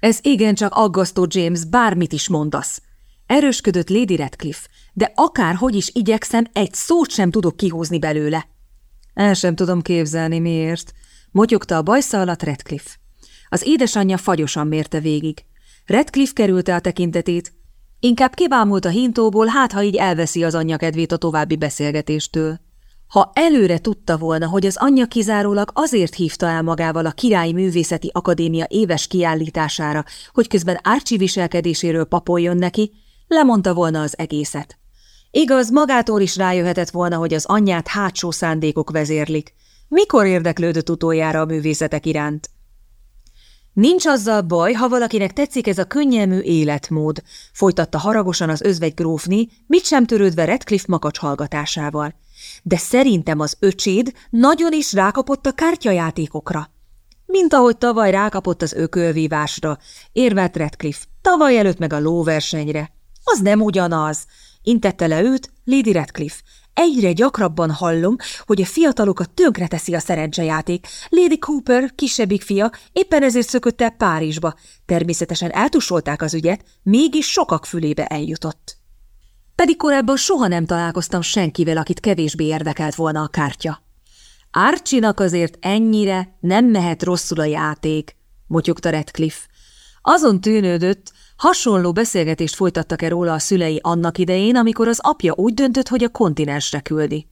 Ez igencsak aggasztó, James, bármit is mondasz. Erősködött Lady Radcliffe, de akárhogy is igyekszem, egy szót sem tudok kihúzni belőle. El sem tudom képzelni, miért. Motyogta a bajsza alatt Radcliffe. Az édesanyja fagyosan mérte végig. Redcliffe kerülte a tekintetét. Inkább kibámult a hintóból, hát ha így elveszi az anyja kedvét a további beszélgetéstől. Ha előre tudta volna, hogy az anyja kizárólag azért hívta el magával a Királyi Művészeti Akadémia éves kiállítására, hogy közben Árcsi viselkedéséről papoljon neki, lemondta volna az egészet. Igaz, magától is rájöhetett volna, hogy az anyját hátsó szándékok vezérlik. Mikor érdeklődött utoljára a művészetek iránt? Nincs azzal baj, ha valakinek tetszik ez a könnyelmű életmód, folytatta haragosan az özvegy grófni, mit sem törődve Redcliffe makacs hallgatásával. De szerintem az öcséd nagyon is rákapott a kártyajátékokra. Mint ahogy tavaly rákapott az ökölvívásra, érvelt Redcliffe, tavaly előtt meg a lóversenyre. Az nem ugyanaz, intette le őt Lady Redcliffe, Egyre gyakrabban hallom, hogy a fiatalokat tönkreteszi a szerencsejáték. Lady Cooper, kisebbik fia, éppen ezért szökött el Párizsba. Természetesen eltusolták az ügyet, mégis sokak fülébe eljutott. Pedig korábban soha nem találkoztam senkivel, akit kevésbé érdekelt volna a kártya. Árcsinak azért ennyire nem mehet rosszul a játék, motyogta Redcliffe. Azon tűnődött, Hasonló beszélgetést folytattak-e róla a szülei annak idején, amikor az apja úgy döntött, hogy a kontinensre küldi.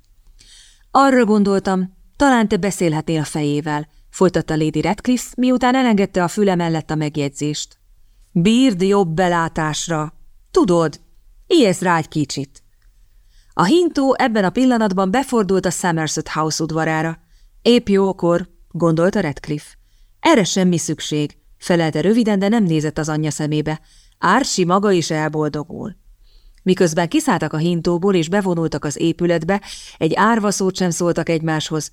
Arra gondoltam, talán te beszélhetnél a fejével, folytatta Lady Radcliffe, miután elengedte a füle mellett a megjegyzést. Bírd jobb belátásra. Tudod, ijesz rá egy kicsit. A hintó ebben a pillanatban befordult a Somerset House udvarára. Épp jókor, gondolta Radcliffe. Erre semmi szükség, felelte röviden, de nem nézett az anyja szemébe. Ársi maga is elboldogul. Miközben kiszálltak a hintóból és bevonultak az épületbe, egy árva szót sem szóltak egymáshoz.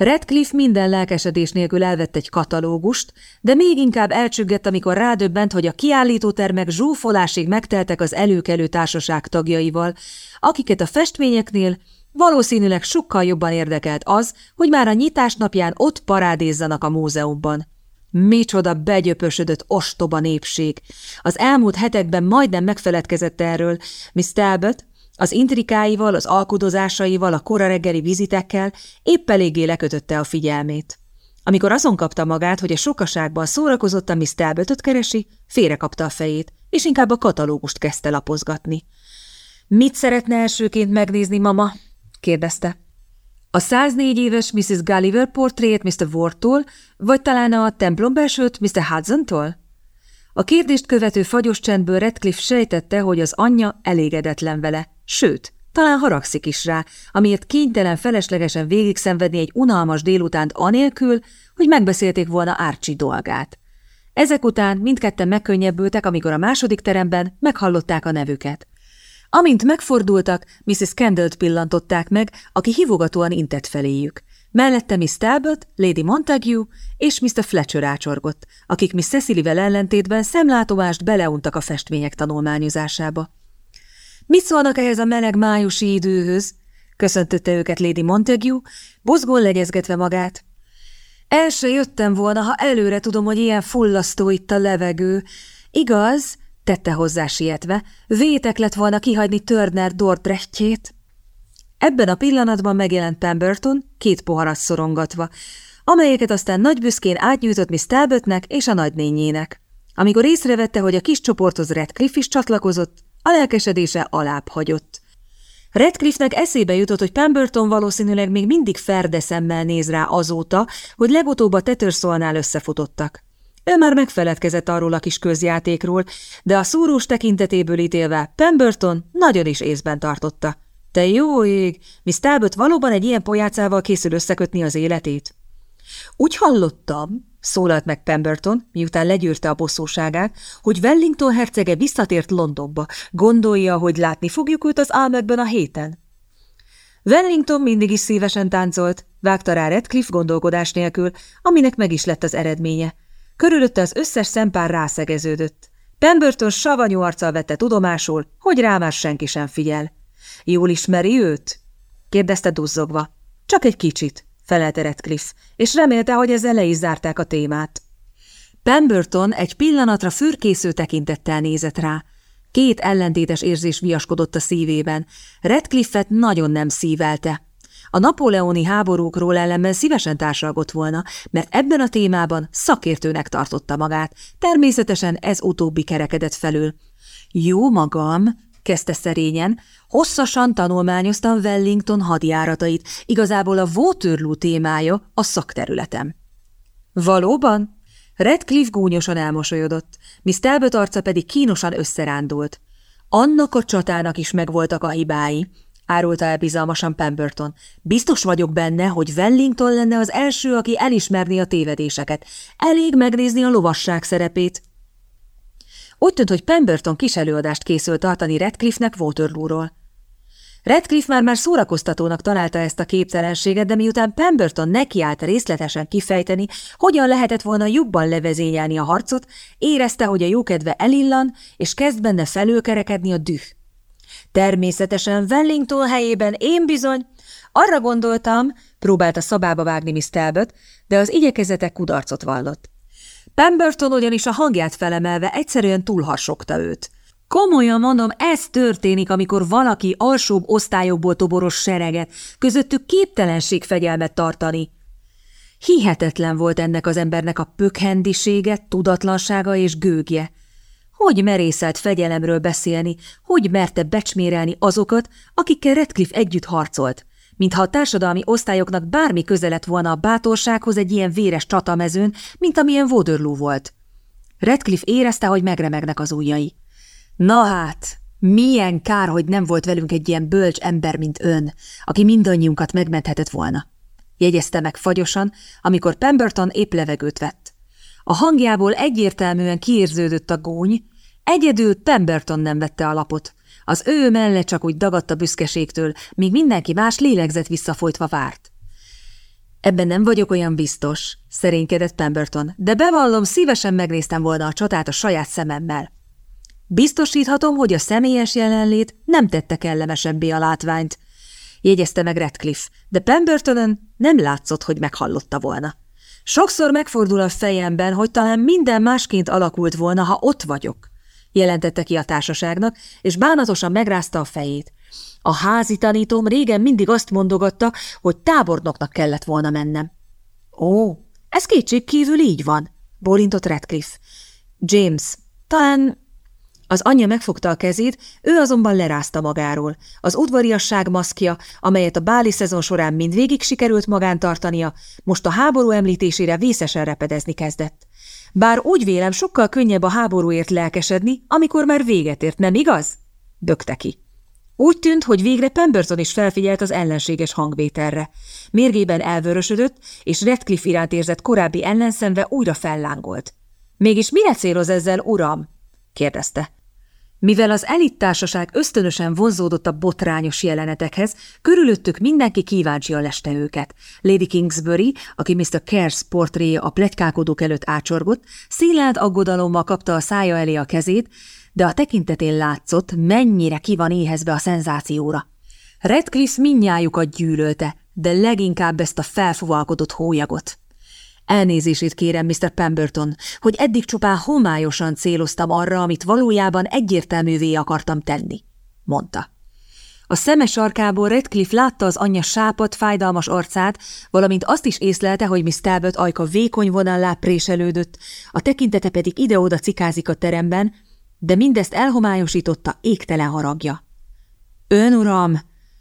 Redcliffe minden lelkesedés nélkül elvett egy katalógust, de még inkább elcsüggett, amikor rádöbbent, hogy a kiállítótermek zsúfolásig megteltek az előkelő társaság tagjaival, akiket a festményeknél valószínűleg sokkal jobban érdekelt az, hogy már a nyitás napján ott parádézzanak a múzeumban. Micsoda begyöpösödött ostoba népség! Az elmúlt hetekben majdnem megfeledkezett erről. Miss Talbot az intrikáival, az alkudozásaival, a kora vizitekkel épp eléggé lekötötte a figyelmét. Amikor azon kapta magát, hogy a sokaságban szórakozott a Miss Talbotot keresi, félrekapta a fejét, és inkább a katalógust kezdte lapozgatni. – Mit szeretne elsőként megnézni, mama? – kérdezte. A 104 éves Mrs. Gulliver portréjét Mr. Wardtól, vagy talán a templom belsőt Mr. Hudson-tól? A kérdést követő fagyos csendből Redcliffe sejtette, hogy az anyja elégedetlen vele, sőt, talán haragszik is rá, amiért kénytelen feleslegesen végig szenvedni egy unalmas délutánt anélkül, hogy megbeszélték volna Árcsi dolgát. Ezek után mindketten megkönnyebbültek, amikor a második teremben meghallották a nevüket. Amint megfordultak, Mrs. Kendall-t pillantották meg, aki hívogatóan intett feléjük. Mellette Miss Talbot, Lady Montague és Mr. Fletcher ácsorgott, akik Miss Cecily-vel ellentétben szemlátomást beleuntak a festmények tanulmányozásába. Mit szólnak ehhez a meleg májusi időhöz? köszöntötte őket Lady Montague, bozgón legyezgetve magát. El se jöttem volna, ha előre tudom, hogy ilyen fullasztó itt a levegő. Igaz, tette hozzá sietve, vétek lett volna kihagyni Turner Dordrechtjét. Ebben a pillanatban megjelent Pemberton, két poharat szorongatva, amelyeket aztán nagy büszkén átnyújtott Miss Talbotnek és a nagynényének. Amikor észrevette, hogy a kis csoporthoz Redcliffe is csatlakozott, a lelkesedése alább hagyott. Redcliffe-nek eszébe jutott, hogy Pemberton valószínűleg még mindig ferde szemmel néz rá azóta, hogy legutóbb a Tettersolnál összefutottak. Ő már megfeledkezett arról a kis közjátékról, de a szúrós tekintetéből ítélve Pemberton nagyon is észben tartotta. Te jó ég, Miss Talbot valóban egy ilyen pojácával készül összekötni az életét? Úgy hallottam, szólalt meg Pemberton, miután legyűrte a bosszúságát, hogy Wellington hercege visszatért Londonba. Gondolja, hogy látni fogjuk őt az álmekben a héten? Wellington mindig is szívesen táncolt, vágta rá Redcliffe gondolkodás nélkül, aminek meg is lett az eredménye. Körülötte az összes szempár rászegeződött. Pemberton savanyú arccal vette tudomásul, hogy rá már senki sem figyel. Jól ismeri őt? kérdezte duzzogva. Csak egy kicsit, felelte Redcliffe, és remélte, hogy ezzel le is zárták a témát. Pemberton egy pillanatra fürkésző tekintettel nézett rá. Két ellentétes érzés viaskodott a szívében. Redcliffet nagyon nem szívelte. A napóleoni háborúkról ellenben szívesen társalgott volna, mert ebben a témában szakértőnek tartotta magát. Természetesen ez utóbbi kerekedett felül. Jó magam, kezdte szerényen, hosszasan tanulmányoztam Wellington hadjáratait, igazából a Waterloo témája a szakterületem. Valóban? Redcliffe gúnyosan elmosolyodott, Miss Talbot arca pedig kínosan összerándult. Annak a csatának is megvoltak a hibái, árulta el bizalmasan Pemberton. Biztos vagyok benne, hogy Wellington lenne az első, aki elismerni a tévedéseket. Elég megnézni a lovasság szerepét. Úgy tűnt, hogy Pemberton kis előadást készült tartani Redcliffe-nek Waterloo-ról. Redcliffe már-már szórakoztatónak találta ezt a képtelenséget, de miután Pemberton nekiállt részletesen kifejteni, hogyan lehetett volna jobban levezényelni a harcot, érezte, hogy a jókedve elillan, és kezd benne felülkerekedni a düh. Természetesen Wellington helyében én bizony, arra gondoltam, próbálta szabába vágni Miss Talbot, de az igyekezetek kudarcot vallott. Pemberton ugyanis a hangját felemelve egyszerűen túlharsogta őt. Komolyan mondom, ez történik, amikor valaki alsóbb osztályokból toboros sereget, közöttük képtelenség fegyelmet tartani. Hihetetlen volt ennek az embernek a pökhendisége, tudatlansága és gőgje. Hogy merészelt fegyelemről beszélni, hogy merte becsmérelni azokat, akikkel Redcliffe együtt harcolt, mintha a társadalmi osztályoknak bármi közelet volna a bátorsághoz egy ilyen véres csatamezőn, mint amilyen Waterloo volt. Redcliffe érezte, hogy megremegnek az ujjai. Na hát, milyen kár, hogy nem volt velünk egy ilyen bölcs ember, mint ön, aki mindannyiunkat megmenthetett volna. Jegyezte meg fagyosan, amikor Pemberton épp levegőt vett. A hangjából egyértelműen kiérződött a góny, egyedül Pemberton nem vette a lapot. Az ő melle csak úgy dagadt a büszkeségtől, míg mindenki más lélegzett visszafolytva várt. Ebben nem vagyok olyan biztos, szerénykedett Pemberton, de bevallom, szívesen megnéztem volna a csatát a saját szememmel. Biztosíthatom, hogy a személyes jelenlét nem tette kellemesebbé a látványt, jegyezte meg Redcliffe, de Pembertonen nem látszott, hogy meghallotta volna. Sokszor megfordul a fejemben, hogy talán minden másként alakult volna, ha ott vagyok, jelentette ki a társaságnak, és bánatosan megrázta a fejét. A házi tanítóm régen mindig azt mondogatta, hogy tábornoknak kellett volna mennem. Ó, ez kétség kívül így van, bólintott Redcliffe. James, talán az anyja megfogta a kezét, ő azonban lerázta magáról. Az udvariasság maszkja, amelyet a báli szezon során mindvégig sikerült magán tartania, most a háború említésére vészesen repedezni kezdett. Bár úgy vélem, sokkal könnyebb a háborúért lelkesedni, amikor már véget ért, nem igaz? Dögte ki. Úgy tűnt, hogy végre Pemberton is felfigyelt az ellenséges hangvételre. Mérgében elvörösödött, és Redcliffe iránt érzett korábbi ellenszenve újra fellángolt. – Mégis mire céloz ezzel, uram? – kérdezte. Mivel az elittársaság ösztönösen vonzódott a botrányos jelenetekhez, körülöttük mindenki kíváncsian leste őket. Lady Kingsbury, aki Mr. Kerrs portréja a pletykálkodók előtt ácsorgott, szilárd aggodalommal kapta a szája elé a kezét, de a tekintetén látszott, mennyire ki van éhezve a szenzációra. Redcliffe minnyájukat gyűlölte, de leginkább ezt a felfuvalkodott hólyagot. Elnézését kérem, Mr. Pemberton, hogy eddig csupán homályosan céloztam arra, amit valójában egyértelművé akartam tenni, mondta. A szeme sarkából Redcliffe látta az anyja sápat, fájdalmas arcát, valamint azt is észlelte, hogy Miss Talbot ajka vékony vonallá préselődött, a tekintete pedig ide-oda cikázik a teremben, de mindezt elhomályosította égtelen haragja. Ön, uram,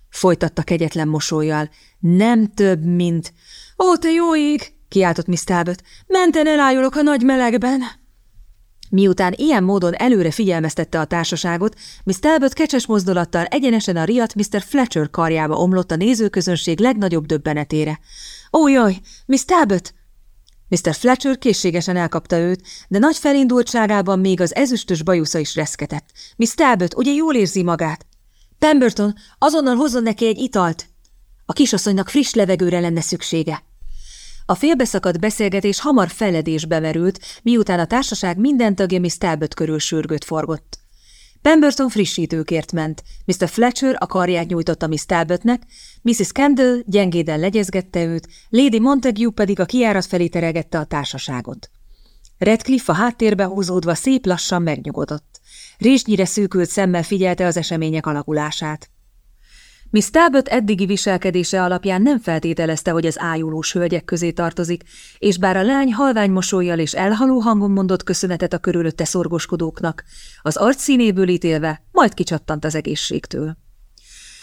folytatta kegyetlen mosolyjal, nem több, mint... Ó, te jó ég! Kiáltott Miss Talbot. Menten elájulok a nagy melegben. Miután ilyen módon előre figyelmeztette a társaságot, Miss Talbot kecses mozdulattal egyenesen a riadt Mr. Fletcher karjába omlott a nézőközönség legnagyobb döbbenetére. Ó, jaj, Miss Talbot! Mr. Fletcher készségesen elkapta őt, de nagy felindultságában még az ezüstös bajusza is reszketett. Miss Talbot, ugye jól érzi magát? Pemberton, azonnal hozzon neki egy italt! A kisasszonynak friss levegőre lenne szüksége. A félbeszakadt beszélgetés hamar feledésbe merült, miután a társaság minden tagja Miss Talbot körül sürgőt forgott. Pemberton frissítőkért ment, Mr. Fletcher a karját nyújtotta Miss Talbotnek, Mrs. Kendall gyengéden legyezgette őt, Lady Montague pedig a kiárat felé teregette a társaságot. Redcliffe a háttérbe húzódva szép lassan megnyugodott. Résnyire szűkült szemmel figyelte az események alakulását. Miss Talbot eddigi viselkedése alapján nem feltételezte, hogy az ájulós hölgyek közé tartozik, és bár a lány halvány mosolyjal és elhaló hangon mondott köszönetet a körülötte szorgoskodóknak, az arcszínéből ítélve majd kicsattant az egészségtől.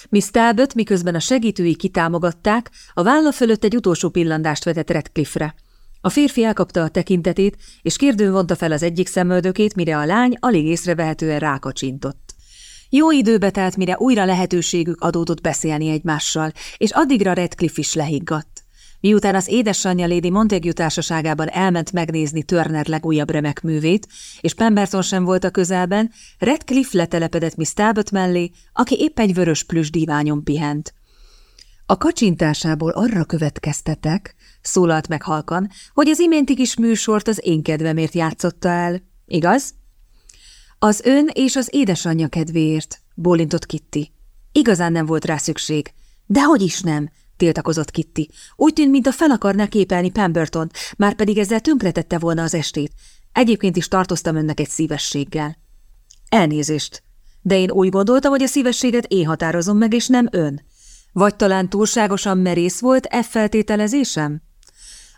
Miss Talbot, miközben a segítői kitámogatták, a válla fölött egy utolsó pillantást vetett Redcliffe-re. A férfi elkapta a tekintetét, és kérdőn vonta fel az egyik szemöldökét, mire a lány alig észrevehetően rákacsintott. Jó időbe telt, mire újra lehetőségük adódott beszélni egymással, és addigra Redcliffe is lehiggadt. Miután az édesanyja Lady Montague társaságában elment megnézni Turner legújabb remek művét, és Pemberton sem volt a közelben, Redcliffe letelepedett Miss Talbot mellé, aki épp egy vörös plüss díványon pihent. A kacsintásából arra következtetek, szólalt meg halkan, hogy az iménti kis műsort az én kedvemért játszotta el. Igaz? Az ön és az édesanyja kedvéért, bólintott Kitty. Igazán nem volt rá szükség. Dehogy is nem, tiltakozott Kitty. Úgy tűnt, mint a fel akarná képelni Pemberton, már pedig ezzel tönkretette volna az estét. Egyébként is tartoztam önnek egy szívességgel. Elnézést, de én úgy gondoltam, hogy a szívességet én határozom meg, és nem ön. Vagy talán túlságosan merész volt e feltételezésem?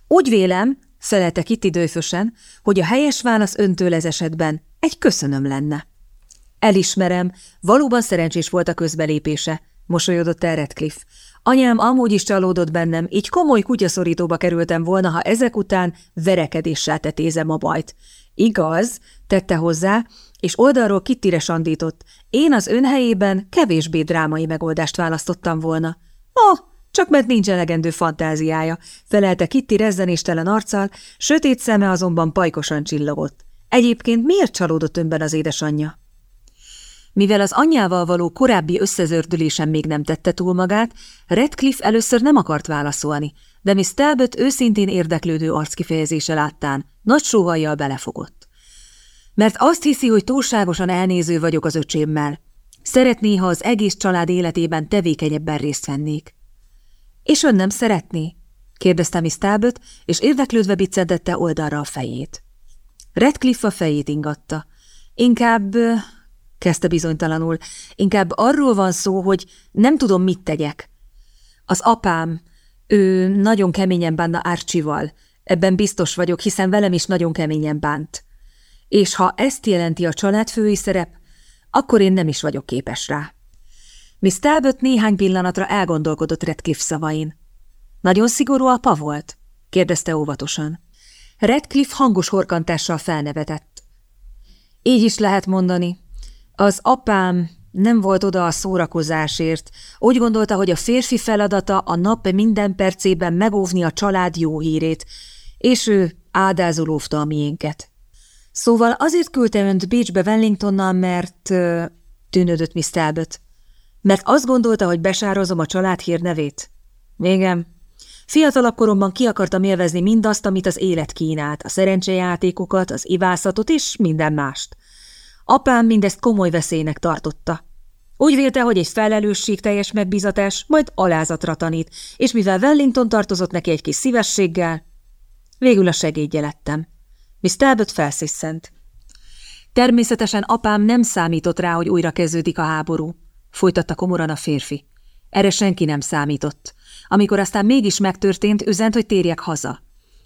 Úgy vélem, felelte Kitty dőfösen, hogy a helyes válasz öntől ez esetben egy köszönöm lenne. Elismerem, valóban szerencsés volt a közbelépése, mosolyodott el Redcliffe. Anyám amúgy is csalódott bennem, így komoly kutyaszorítóba kerültem volna, ha ezek után verekedéssel tetézem a bajt. Igaz, tette hozzá, és oldalról Kittire sandított. Én az ön helyében kevésbé drámai megoldást választottam volna. Oh, csak mert nincs elegendő fantáziája, felelte Kitti rezzenéstelen arccal, sötét szeme azonban pajkosan csillogott. Egyébként miért csalódott önben az édesanyja? Mivel az anyjával való korábbi összezördülésen még nem tette túl magát, Redcliffe először nem akart válaszolni, de Miss Talbot őszintén érdeklődő arckifejezése láttán nagy sóhajjal belefogott. Mert azt hiszi, hogy túlságosan elnéző vagyok az öcsémmel. Szeretné, ha az egész család életében tevékenyebben részt vennék. És ön nem szeretné? kérdezte Miss Talbot, és érdeklődve biccentette oldalra a fejét. Redcliffe a fejét ingatta. Inkább, kezdte bizonytalanul, inkább arról van szó, hogy nem tudom, mit tegyek. Az apám, ő nagyon keményen bánna Archival, ebben biztos vagyok, hiszen velem is nagyon keményen bánt. És ha ezt jelenti a családfői szerep, akkor én nem is vagyok képes rá. Miss Talbot néhány pillanatra elgondolkodott Redcliffe szavain. Nagyon szigorú apa volt? kérdezte óvatosan. Redcliffe hangos horkantással felnevetett. Így is lehet mondani. Az apám nem volt oda a szórakozásért. Úgy gondolta, hogy a férfi feladata a nap minden percében megóvni a család jó hírét, és ő áldázolóvta a miénket. Szóval azért küldte önt Bécsbe Wellingtonnal, mert... tűnődött Miss Talbot. Mert azt gondolta, hogy besározom a család hírnevét? Igen, Fiatalabb koromban ki akartam élvezni mindazt, amit az élet kínált, a szerencsejátékokat, az ivászatot és minden mást. Apám mindezt komoly veszélynek tartotta. Úgy vélte, hogy egy felelősségteljes megbízatás majd alázatra tanít, és mivel Wellington tartozott neki egy kis szívességgel, végül a segédje lettem. Miss Talbot felsziszent. Természetesen apám nem számított rá, hogy újra kezdődik a háború, folytatta komoran a férfi. Erre senki nem számított. Amikor aztán mégis megtörtént, üzent, hogy térjek haza.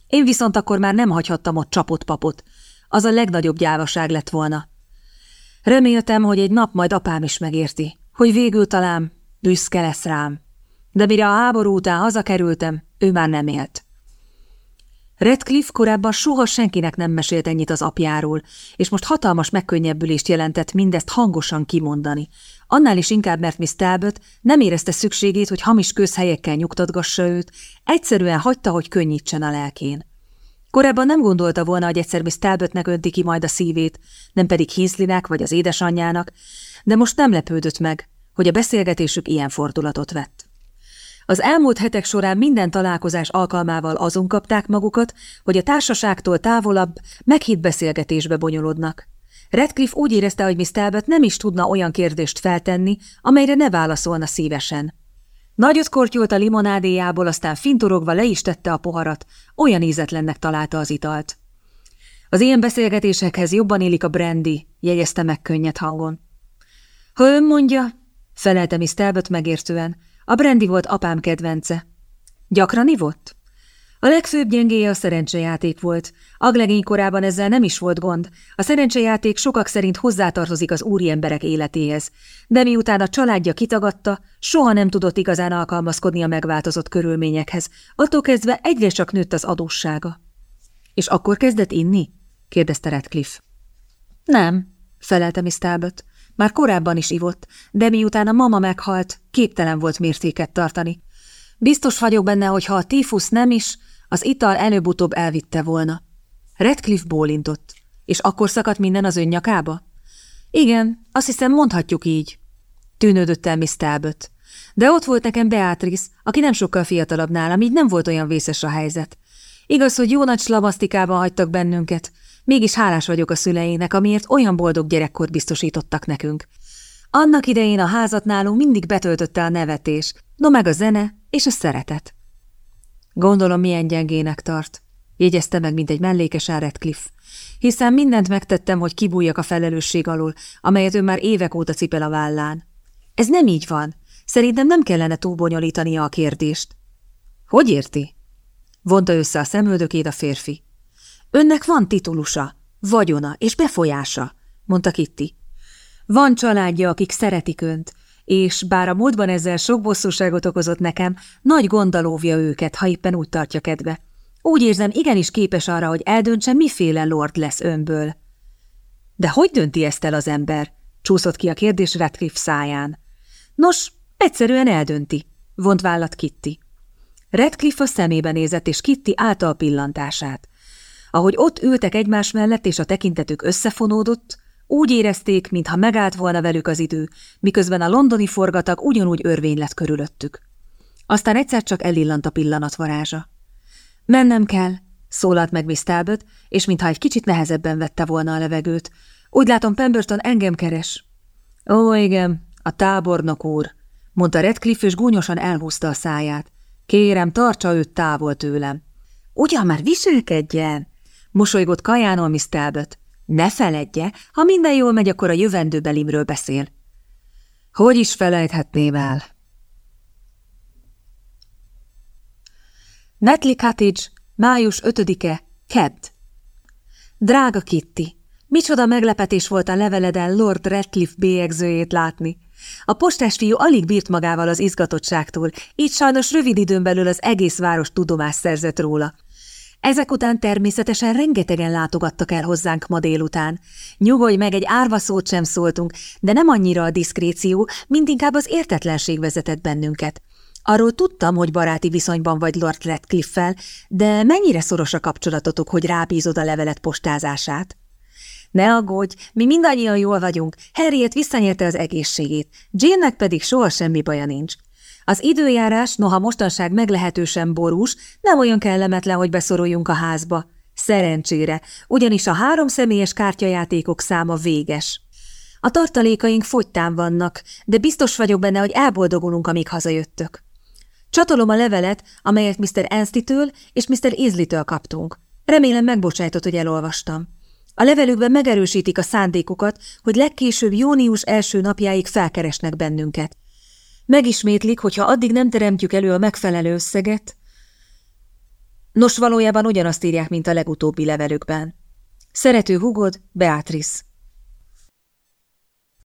Én viszont akkor már nem hagyhattam ott csapott papot. Az a legnagyobb gyávaság lett volna. Reméltem, hogy egy nap majd apám is megérti, hogy végül talán büszke lesz rám. De mire a háború után hazakerültem, ő már nem élt. Redcliffe korábban soha senkinek nem mesélt ennyit az apjáról, és most hatalmas megkönnyebbülést jelentett mindezt hangosan kimondani, Annál is inkább, mert Miss Talbot nem érezte szükségét, hogy hamis közhelyekkel nyugtatgassa őt, egyszerűen hagyta, hogy könnyítsen a lelkén. Korábban nem gondolta volna, hogy egyszer Miss Talbotnek önti ki majd a szívét, nem pedig Hinsleynek vagy az édesanyjának, de most nem lepődött meg, hogy a beszélgetésük ilyen fordulatot vett. Az elmúlt hetek során minden találkozás alkalmával azon kapták magukat, hogy a társaságtól távolabb, meghitt beszélgetésbe bonyolodnak. Redcliffe úgy érezte, hogy Miss Talbot nem is tudna olyan kérdést feltenni, amelyre ne válaszolna szívesen. Nagyot kortyolt a limonádéjából, aztán fintorogva le is tette a poharat, olyan ízetlennek találta az italt. Az ilyen beszélgetésekhez jobban élik a brandy, jegyezte meg könnyed hangon. Ha ön mondja, felelte Miss Talbot megértően, a brandy volt apám kedvence. Gyakran ivott? A legfőbb gyengéje a szerencsejáték volt. Aglegény korában ezzel nem is volt gond. A szerencsejáték sokak szerint hozzátartozik az úri emberek életéhez. De miután a családja kitagadta, soha nem tudott igazán alkalmazkodni a megváltozott körülményekhez. Attól kezdve egyre csak nőtt az adóssága. És akkor kezdett inni? kérdezte Radcliffe. Nem, felelte Miss Talbot. Már korábban is ivott, de miután a mama meghalt, képtelen volt mértéket tartani. Biztos vagyok benne, hogy ha a tífusz nem is, az ital előbb-utóbb elvitte volna. Redcliffe bólintott. És akkor szakadt minden az ön nyakába? Igen, azt hiszem mondhatjuk így. Tűnődött el Miss Talbot. De ott volt nekem Beatrice, aki nem sokkal fiatalabb nálam, így nem volt olyan vészes a helyzet. Igaz, hogy jó nagy slamasztikában hagytak bennünket, mégis hálás vagyok a szüleinek, amiért olyan boldog gyerekkort biztosítottak nekünk. Annak idején a házat nálunk mindig betöltötte a nevetés, no meg a zene és a szeretet. Gondolom, milyen gyengének tart, jegyezte meg, mint egy mellékes Redcliffe, hiszen mindent megtettem, hogy kibújjak a felelősség alól, amelyet ő már évek óta cipel a vállán. Ez nem így van. Szerintem nem kellene túlbonyolítania a kérdést. Hogy érti? Vonta össze a szemöldökét a férfi. Önnek van titulusa, vagyona és befolyása, mondta Kitty. Van családja, akik szeretik önt, és bár a múltban ezzel sok bosszúságot okozott nekem, nagy gondalóvja őket, ha éppen úgy tartja kedve. Úgy érzem, igenis képes arra, hogy eldöntse, miféle lord lesz önből. De hogy dönti ezt el az ember? Csúszott ki a kérdés Radcliffe száján. Nos, egyszerűen eldönti, vont vállat Kitty. Redcliffe a szemébe nézett, és Kitty állta a pillantását. Ahogy ott ültek egymás mellett, és a tekintetük összefonódott, úgy érezték, mintha megállt volna velük az idő, miközben a londoni forgatag ugyanúgy örvény lett körülöttük. Aztán egyszer csak elillant a pillanat varázsa. Mennem kell, szólalt meg Miss Talbot, és mintha egy kicsit nehezebben vette volna a levegőt. Úgy látom, Pemberton engem keres. Ó, igen, a tábornok úr, mondta Redcliffe, és gúnyosan elhúzta a száját. Kérem, tartsa őt távol tőlem. Ugyan már viselkedjen, mosolygott kajánól Miss Talbot. Ne feledje, ha minden jól megy, akkor a jövendőbelimről beszél. Hogy is felejthetném el? Netley Cottage, május 5-e, Kedd. Drága Kitty, micsoda meglepetés volt a leveleden Lord Ratcliffe bélyegzőjét látni. A postás fiú alig bírt magával az izgatottságtól, így sajnos rövid időn belül az egész város tudomást szerzett róla. Ezek után természetesen rengetegen látogattak el hozzánk ma délután. Nyugodj meg, egy árva szót sem szóltunk, de nem annyira a diszkréció, mint inkább az értetlenség vezetett bennünket. Arról tudtam, hogy baráti viszonyban vagy Lord Radcliffe-fel, de mennyire szoros a kapcsolatotok, hogy rábízod a levelet postázását? Ne aggódj, mi mindannyian jól vagyunk, Harriet visszanyerte az egészségét, Jane-nek pedig soha semmi baja nincs. Az időjárás, noha mostanság meglehetősen borús, nem olyan kellemetlen, hogy beszoruljunk a házba. Szerencsére, ugyanis a három személyes kártyajátékok száma véges. A tartalékaink fogytán vannak, de biztos vagyok benne, hogy elboldogulunk, amíg hazajöttök. Csatolom a levelet, amelyet Mr. Anstey-től és Mr. Isley-től kaptunk. Remélem megbocsájtott, hogy elolvastam. A levelükben megerősítik a szándékukat, hogy legkésőbb június első napjáig felkeresnek bennünket. Megismétlik, hogy ha addig nem teremtjük elő a megfelelő összeget, nos valójában ugyanazt írják, mint a legutóbbi levelükben. Szerető hugod, Beatrice.